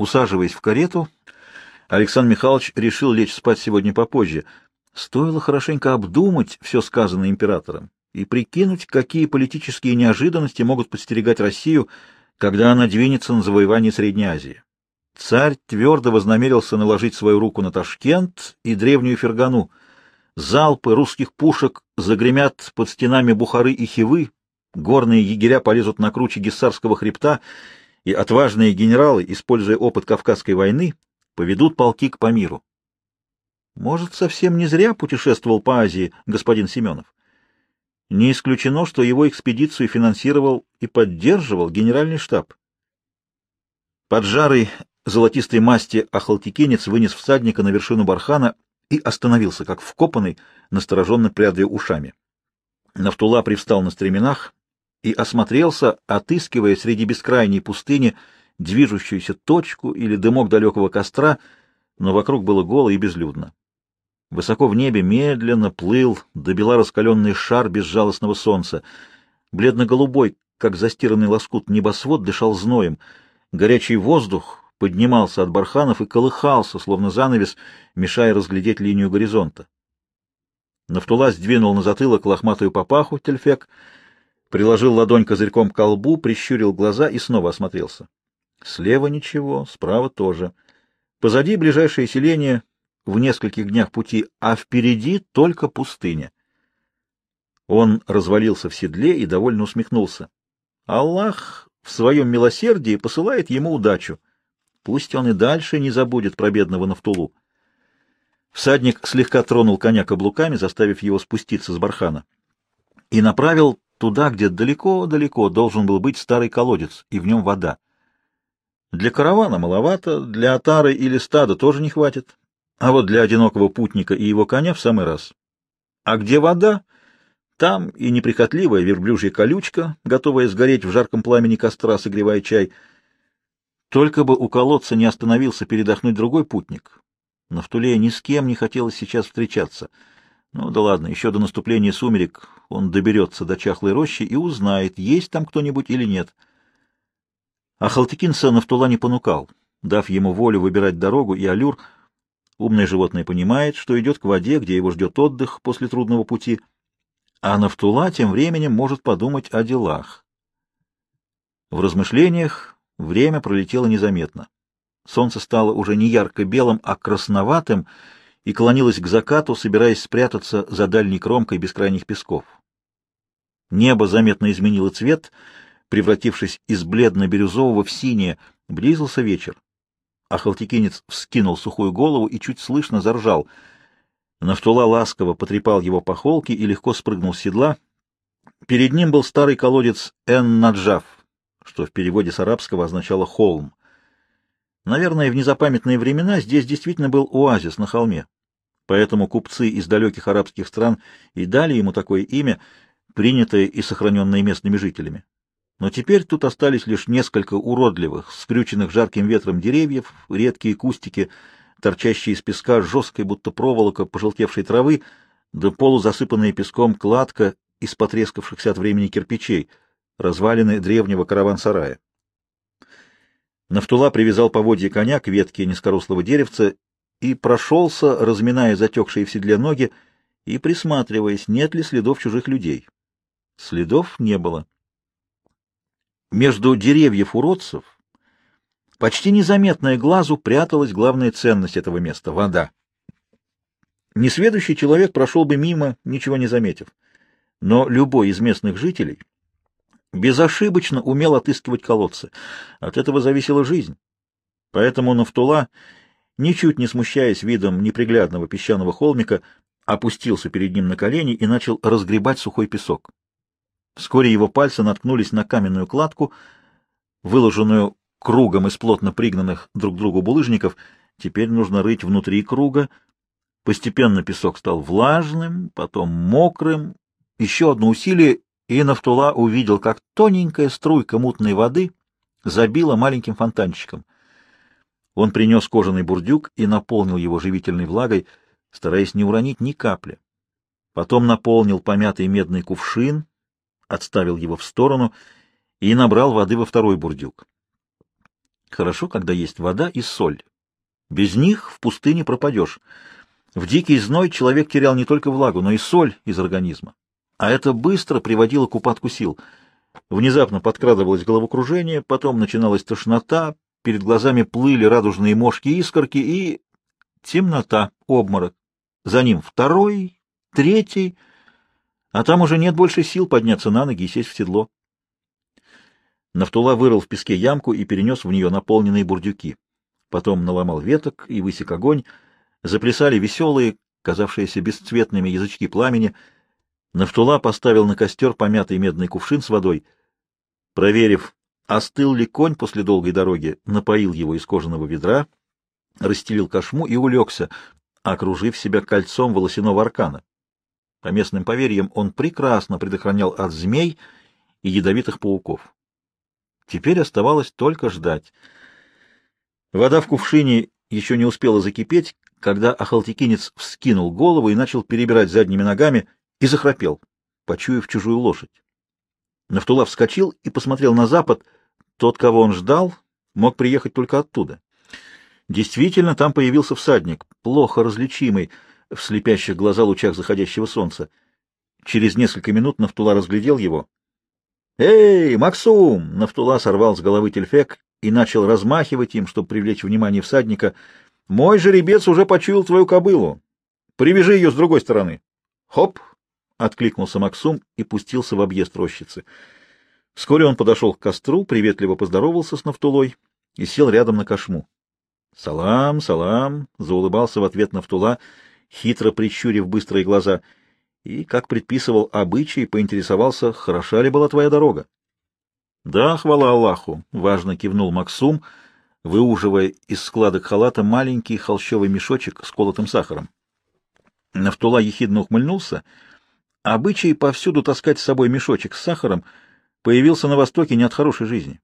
Усаживаясь в карету, Александр Михайлович решил лечь спать сегодня попозже. Стоило хорошенько обдумать все сказанное императором и прикинуть, какие политические неожиданности могут подстерегать Россию, когда она двинется на завоевание Средней Азии. Царь твердо вознамерился наложить свою руку на Ташкент и древнюю Фергану. Залпы русских пушек загремят под стенами Бухары и Хивы, горные егеря полезут на круче Гессарского хребта, и отважные генералы, используя опыт Кавказской войны, поведут полки к Памиру. Может, совсем не зря путешествовал по Азии господин Семенов. Не исключено, что его экспедицию финансировал и поддерживал генеральный штаб. Под жарой золотистой масти охалтикинец вынес всадника на вершину бархана и остановился, как вкопанный, настороженно прядая ушами. Нафтула привстал на стременах и осмотрелся, отыскивая среди бескрайней пустыни движущуюся точку или дымок далекого костра, но вокруг было голо и безлюдно. Высоко в небе медленно плыл добела раскаленный шар безжалостного солнца. Бледно-голубой, как застиранный лоскут небосвод, дышал зноем. Горячий воздух поднимался от барханов и колыхался, словно занавес, мешая разглядеть линию горизонта. Нафтула сдвинул на затылок лохматую папаху тельфек, приложил ладонь козырьком к колбу, прищурил глаза и снова осмотрелся. Слева ничего, справа тоже. Позади ближайшее селение, в нескольких днях пути, а впереди только пустыня. Он развалился в седле и довольно усмехнулся. Аллах в своем милосердии посылает ему удачу. Пусть он и дальше не забудет про бедного Нафтулу. Всадник слегка тронул коня каблуками, заставив его спуститься с бархана, и направил туда, где далеко-далеко должен был быть старый колодец, и в нем вода. Для каравана маловато, для отары или стада тоже не хватит, а вот для одинокого путника и его коня в самый раз. А где вода? Там и неприхотливая верблюжья колючка, готовая сгореть в жарком пламени костра, согревая чай. Только бы у колодца не остановился передохнуть другой путник. На Втуле ни с кем не хотелось сейчас встречаться. Ну да ладно, еще до наступления сумерек он доберется до чахлой рощи и узнает, есть там кто-нибудь или нет. А Халтыкинца Нафтула не понукал, дав ему волю выбирать дорогу и аллюр — Умное животное понимает, что идет к воде, где его ждет отдых после трудного пути, а Нафтула тем временем может подумать о делах. В размышлениях время пролетело незаметно. Солнце стало уже не ярко-белым, а красноватым и клонилось к закату, собираясь спрятаться за дальней кромкой бескрайних песков. Небо заметно изменило цвет, превратившись из бледно-бирюзового в синее, близился вечер. А Халтикинец вскинул сухую голову и чуть слышно заржал. Нафтула ласково потрепал его по холке и легко спрыгнул с седла. Перед ним был старый колодец Эн-Наджав, что в переводе с арабского означало «холм». Наверное, в незапамятные времена здесь действительно был оазис на холме. Поэтому купцы из далеких арабских стран и дали ему такое имя, принятое и сохраненное местными жителями. Но теперь тут остались лишь несколько уродливых, скрюченных жарким ветром деревьев, редкие кустики, торчащие из песка жесткой, будто проволока, пожелтевшей травы, да полузасыпанная песком кладка из потрескавшихся от времени кирпичей, развалины древнего караван-сарая. Нафтула привязал поводья коня к ветке низкорослого деревца и прошелся, разминая затекшие в седле ноги и присматриваясь, нет ли следов чужих людей. Следов не было. Между деревьев уродцев, почти незаметная глазу, пряталась главная ценность этого места — вода. Несведущий человек прошел бы мимо, ничего не заметив. Но любой из местных жителей безошибочно умел отыскивать колодцы. От этого зависела жизнь. Поэтому Нафтула, ничуть не смущаясь видом неприглядного песчаного холмика, опустился перед ним на колени и начал разгребать сухой песок. Вскоре его пальцы наткнулись на каменную кладку, выложенную кругом из плотно пригнанных друг к другу булыжников. Теперь нужно рыть внутри круга. Постепенно песок стал влажным, потом мокрым. Еще одно усилие, и Нафтула увидел, как тоненькая струйка мутной воды забила маленьким фонтанчиком. Он принес кожаный бурдюк и наполнил его живительной влагой, стараясь не уронить ни капли. Потом наполнил помятый медный кувшин, отставил его в сторону и набрал воды во второй бурдюк. Хорошо, когда есть вода и соль. Без них в пустыне пропадешь. В дикий зной человек терял не только влагу, но и соль из организма. А это быстро приводило к упадку сил. Внезапно подкрадывалось головокружение, потом начиналась тошнота, перед глазами плыли радужные мошки-искорки и... темнота, обморок. За ним второй, третий, а там уже нет больше сил подняться на ноги и сесть в седло. Нафтула вырыл в песке ямку и перенес в нее наполненные бурдюки. Потом наломал веток и высек огонь. Заплясали веселые, казавшиеся бесцветными язычки пламени. Нафтула поставил на костер помятый медный кувшин с водой. Проверив, остыл ли конь после долгой дороги, напоил его из кожаного ведра, расстелил кошму и улегся, окружив себя кольцом волосяного аркана. По местным поверьям, он прекрасно предохранял от змей и ядовитых пауков. Теперь оставалось только ждать. Вода в кувшине еще не успела закипеть, когда ахалтекинец вскинул голову и начал перебирать задними ногами и захрапел, почуяв чужую лошадь. Нафтула вскочил и посмотрел на запад. Тот, кого он ждал, мог приехать только оттуда. Действительно, там появился всадник, плохо различимый в слепящих глаза лучах заходящего солнца. Через несколько минут Нафтула разглядел его — «Эй, Максум!» — Нафтула сорвал с головы тельфек и начал размахивать им, чтобы привлечь внимание всадника. «Мой жеребец уже почуял твою кобылу. Привяжи ее с другой стороны». «Хоп!» — откликнулся Максум и пустился в объезд рощицы. Вскоре он подошел к костру, приветливо поздоровался с Нафтулой и сел рядом на кошму. «Салам, салам!» — заулыбался в ответ Нафтула, хитро прищурив быстрые глаза — и, как предписывал обычай, поинтересовался, хороша ли была твоя дорога. — Да, хвала Аллаху, — важно кивнул Максум, выуживая из складок халата маленький холщовый мешочек с колотым сахаром. Нафтула ехидно ухмыльнулся. Обычай повсюду таскать с собой мешочек с сахаром появился на Востоке не от хорошей жизни.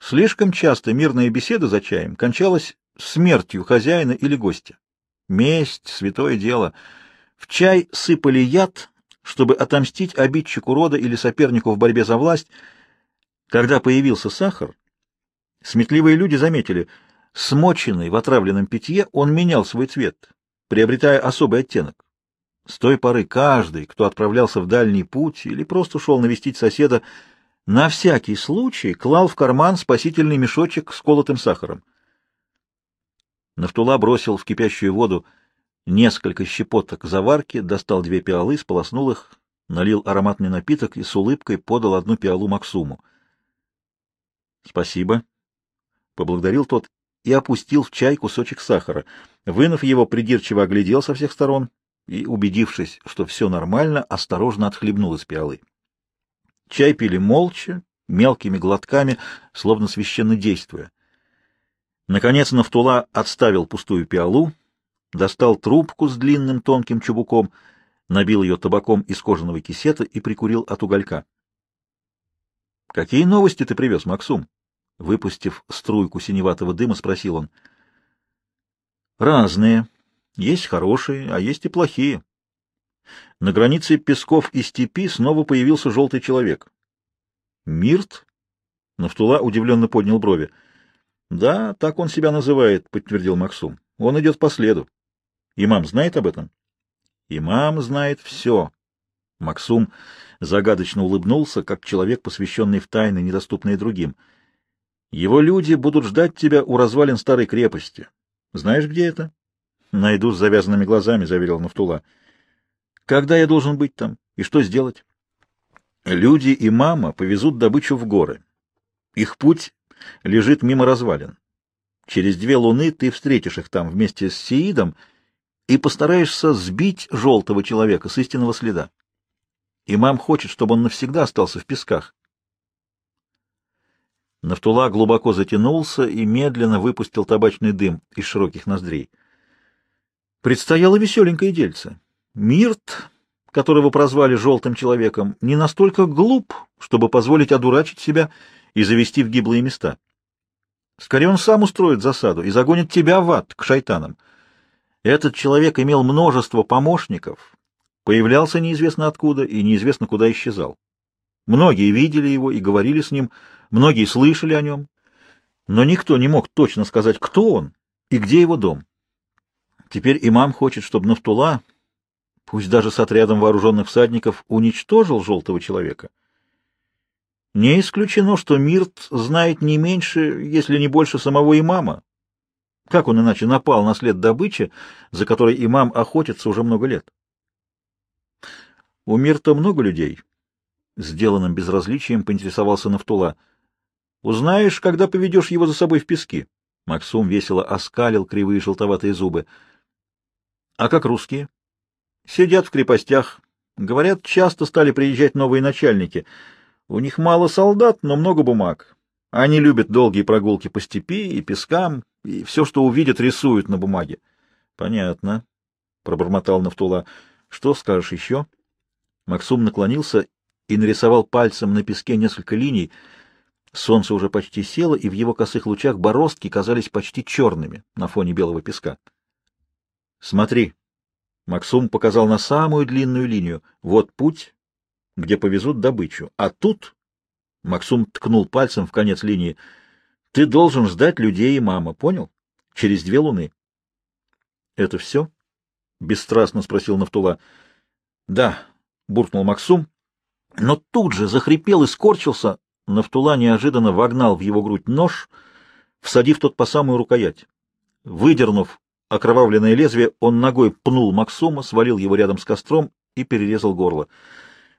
Слишком часто мирная беседа за чаем кончалась смертью хозяина или гостя. Месть — святое дело — в чай сыпали яд, чтобы отомстить обидчику рода или сопернику в борьбе за власть. Когда появился сахар, сметливые люди заметили, смоченный в отравленном питье, он менял свой цвет, приобретая особый оттенок. С той поры каждый, кто отправлялся в дальний путь или просто шел навестить соседа, на всякий случай клал в карман спасительный мешочек с колотым сахаром. Нафтула бросил в кипящую воду несколько щепоток заварки, достал две пиалы, сполоснул их, налил ароматный напиток и с улыбкой подал одну пиалу Максуму. — Спасибо. — поблагодарил тот и опустил в чай кусочек сахара. Вынув его, придирчиво оглядел со всех сторон и, убедившись, что все нормально, осторожно отхлебнул из пиалы. Чай пили молча, мелкими глотками, словно священно действуя. Наконец Нафтула отставил пустую пиалу, достал трубку с длинным тонким чубуком, набил ее табаком из кожаного кисета и прикурил от уголька. — Какие новости ты привез, Максум? Выпустив струйку синеватого дыма, спросил он. — Разные. Есть хорошие, а есть и плохие. На границе песков и степи снова появился желтый человек. — Мирт? Нафтула удивленно поднял брови. — Да, так он себя называет, — подтвердил Максум. — Он идет по следу. Имам знает об этом? Имам знает все. Максум загадочно улыбнулся, как человек, посвященный в тайны, недоступные другим. Его люди будут ждать тебя у развалин старой крепости. Знаешь, где это? Найду с завязанными глазами, заверил Нафтула. Когда я должен быть там? И что сделать? Люди и мама повезут добычу в горы. Их путь лежит мимо развалин. Через две луны ты встретишь их там вместе с Сеидом и постараешься сбить желтого человека с истинного следа. Имам хочет, чтобы он навсегда остался в песках. Нафтула глубоко затянулся и медленно выпустил табачный дым из широких ноздрей. Предстояло веселенькое дельце. Мирт, которого прозвали «желтым человеком», не настолько глуп, чтобы позволить одурачить себя и завести в гиблые места. Скорее он сам устроит засаду и загонит тебя в ад, к шайтанам. Этот человек имел множество помощников, появлялся неизвестно откуда и неизвестно куда исчезал. Многие видели его и говорили с ним, многие слышали о нем. но никто не мог точно сказать, кто он и где его дом. Теперь имам хочет, чтобы Нафтула, пусть даже с отрядом вооруженных всадников, уничтожил желтого человека. Не исключено, что Мирт знает не меньше, если не больше самого имама. Как он иначе напал на след добычи, за которой имам охотится уже много лет? У Мирта много людей. Сделанным безразличием поинтересовался Нафтула. Узнаешь, когда поведешь его за собой в пески. Максум весело оскалил кривые желтоватые зубы. А как русские? Сидят в крепостях. Говорят, часто стали приезжать новые начальники — у них мало солдат, но много бумаг. Они любят долгие прогулки по степи и пескам, и все, что увидят, рисуют на бумаге. — Понятно, — пробормотал Нафтула. — Что скажешь еще? Максум наклонился и нарисовал пальцем на песке несколько линий. Солнце уже почти село, и в его косых лучах бороздки казались почти черными на фоне белого песка. — Смотри. Максум показал на самую длинную линию. Вот путь, где повезут добычу. А тут, — Максум ткнул пальцем в конец линии, — ты должен ждать людей и мама, понял? Через две луны. — Это все? — бесстрастно спросил Нафтула. — Да, — буркнул Максум, но тут же захрипел и скорчился. Нафтула неожиданно вогнал в его грудь нож, всадив тот по самую рукоять. Выдернув окровавленное лезвие, он ногой пнул Максума, свалил его рядом с костром и перерезал горло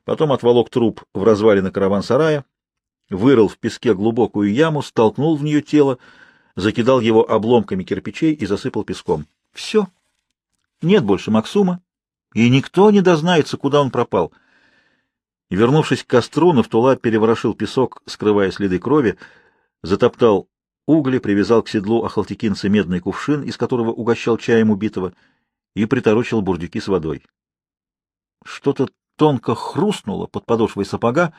потом отволок труп в развалины караван-сарая, вырыл в песке глубокую яму, столкнул в нее тело, закидал его обломками кирпичей и засыпал песком. Все. Нет больше Максума, и никто не дознается, куда он пропал. Вернувшись к костру, Нафтула переворошил песок, скрывая следы крови, затоптал угли, привязал к седлу ахалтекинца медный кувшин, из которого угощал чаем убитого, и приторочил бурдюки с водой. Что-то тонко хрустнуло под подошвой сапога,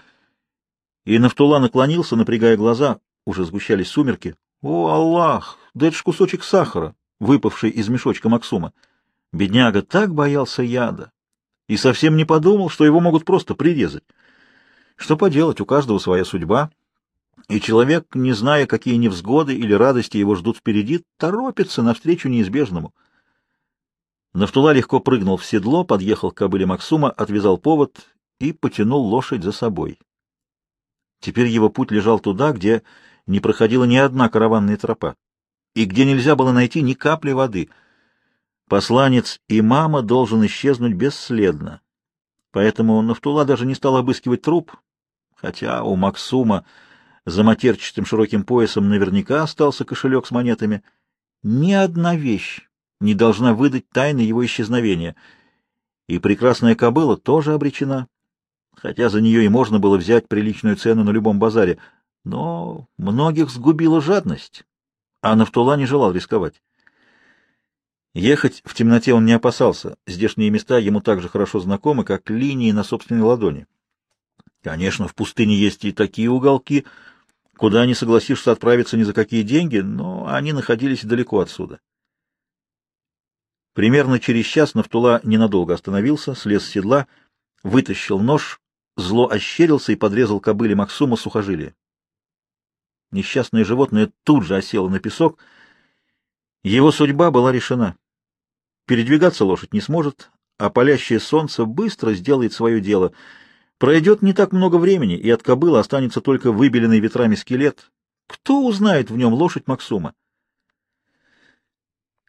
и Нафтула наклонился, напрягая глаза, уже сгущались сумерки. О, Аллах! Да это ж кусочек сахара, выпавший из мешочка Максума. Бедняга так боялся яда и совсем не подумал, что его могут просто прирезать. Что поделать, у каждого своя судьба, и человек, не зная, какие невзгоды или радости его ждут впереди, торопится навстречу неизбежному — Нафтула легко прыгнул в седло, подъехал к кобыле Максума, отвязал повод и потянул лошадь за собой. Теперь его путь лежал туда, где не проходила ни одна караванная тропа, и где нельзя было найти ни капли воды. Посланец и мама должен исчезнуть бесследно. Поэтому Нафтула даже не стал обыскивать труп, хотя у Максума за матерчатым широким поясом наверняка остался кошелек с монетами. Ни одна вещь не должна выдать тайны его исчезновения. И прекрасная кобыла тоже обречена, хотя за нее и можно было взять приличную цену на любом базаре. Но многих сгубила жадность, а Нафтула не желал рисковать. Ехать в темноте он не опасался, здешние места ему так же хорошо знакомы, как линии на собственной ладони. Конечно, в пустыне есть и такие уголки, куда не согласишься отправиться ни за какие деньги, но они находились далеко отсюда. Примерно через час Нафтула ненадолго остановился, слез с седла, вытащил нож, зло ощерился и подрезал кобыле Максума сухожилие. Несчастное животное тут же осело на песок. Его судьба была решена. Передвигаться лошадь не сможет, а палящее солнце быстро сделает свое дело. Пройдет не так много времени, и от кобылы останется только выбеленный ветрами скелет. Кто узнает в нем лошадь Максума?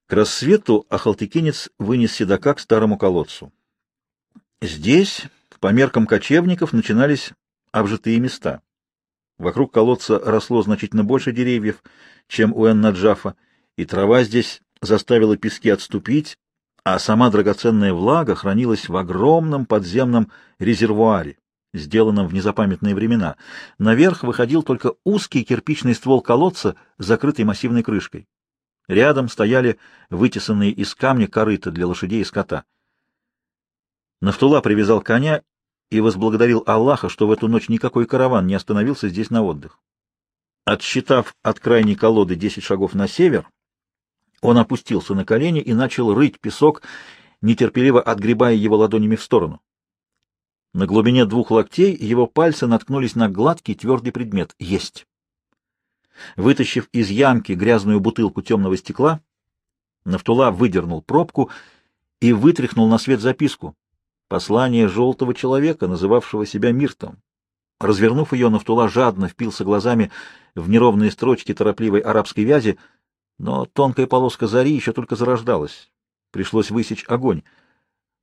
К рассвету Ахалтыкинец вынес седока к старому колодцу. Здесь, по меркам кочевников, начинались обжитые места. Вокруг колодца росло значительно больше деревьев, чем у Эн-Наджафа, и трава здесь заставила пески отступить, а сама драгоценная влага хранилась в огромном подземном резервуаре, сделанном в незапамятные времена. Наверх выходил только узкий кирпичный ствол колодца, закрытый массивной крышкой. Рядом стояли вытесанные из камня корыта для лошадей и скота. Нафтула привязал коня и возблагодарил Аллаха, что в эту ночь никакой караван не остановился здесь на отдых. Отсчитав от крайней колоды десять шагов на север, он опустился на колени и начал рыть песок, нетерпеливо отгребая его ладонями в сторону. На глубине двух локтей его пальцы наткнулись на гладкий твердый предмет — есть. Вытащив из ямки грязную бутылку темного стекла, Нафтула выдернул пробку и вытряхнул на свет записку. Послание желтого человека, называвшего себя Миртом. Развернув ее, Нафтула жадно впился глазами в неровные строчки торопливой арабской вязи, но тонкая полоска зари еще только зарождалась. Пришлось высечь огонь.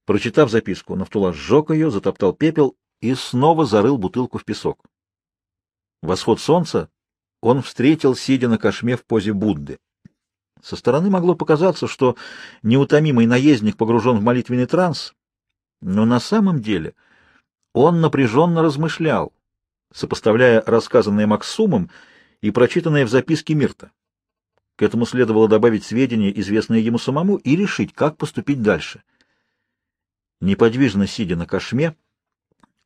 Прочитав записку, Нафтула сжег ее, затоптал пепел и снова зарыл бутылку в песок. Восход солнца он встретил, сидя на кошме в позе Будды. Со стороны могло показаться, что неутомимый наездник погружен в молитвенный транс, но на самом деле он напряженно размышлял, сопоставляя рассказанное Максумом и прочитанное в записке Мирта. К этому следовало добавить сведения, известные ему самому, и решить, как поступить дальше. Неподвижно сидя на кошме,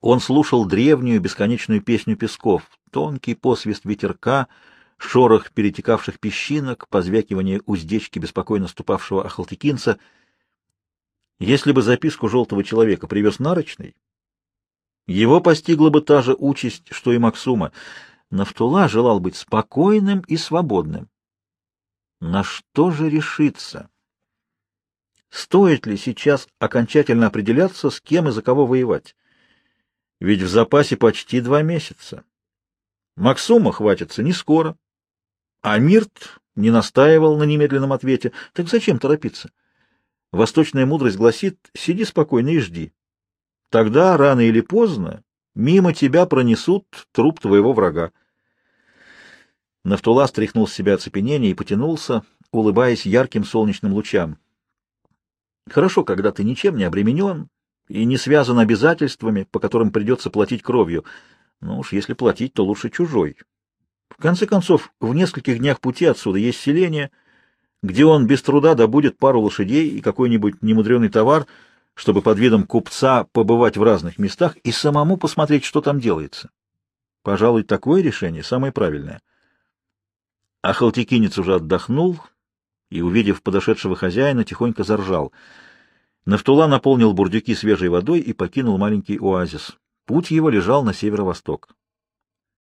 он слушал древнюю бесконечную песню песков, тонкий посвист ветерка, шорох перетекавших песчинок, позвякивание уздечки беспокойно ступавшего ахалтекинца. Если бы записку желтого человека привез нарочный, его постигла бы та же участь, что и Максума. Нафтула желал быть спокойным и свободным. На что же решиться? Стоит ли сейчас окончательно определяться, с кем и за кого воевать? Ведь в запасе почти два месяца. Максума хватится не скоро. А Мирт не настаивал на немедленном ответе. Так зачем торопиться? Восточная мудрость гласит, сиди спокойно и жди. Тогда, рано или поздно, мимо тебя пронесут труп твоего врага. Нафтула стряхнул с себя оцепенение и потянулся, улыбаясь ярким солнечным лучам. Хорошо, когда ты ничем не обременен и не связан обязательствами, по которым придется платить кровью. Ну уж если платить, то лучше чужой. В конце концов, в нескольких днях пути отсюда есть селение, где он без труда добудет пару лошадей и какой-нибудь немудреный товар — чтобы под видом купца побывать в разных местах и самому посмотреть, что там делается. Пожалуй, такое решение самое правильное. А Халтикинец уже отдохнул и, увидев подошедшего хозяина, тихонько заржал. Нафтула наполнил бурдюки свежей водой и покинул маленький оазис. Путь его лежал на северо-восток.